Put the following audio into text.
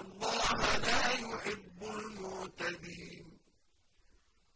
الله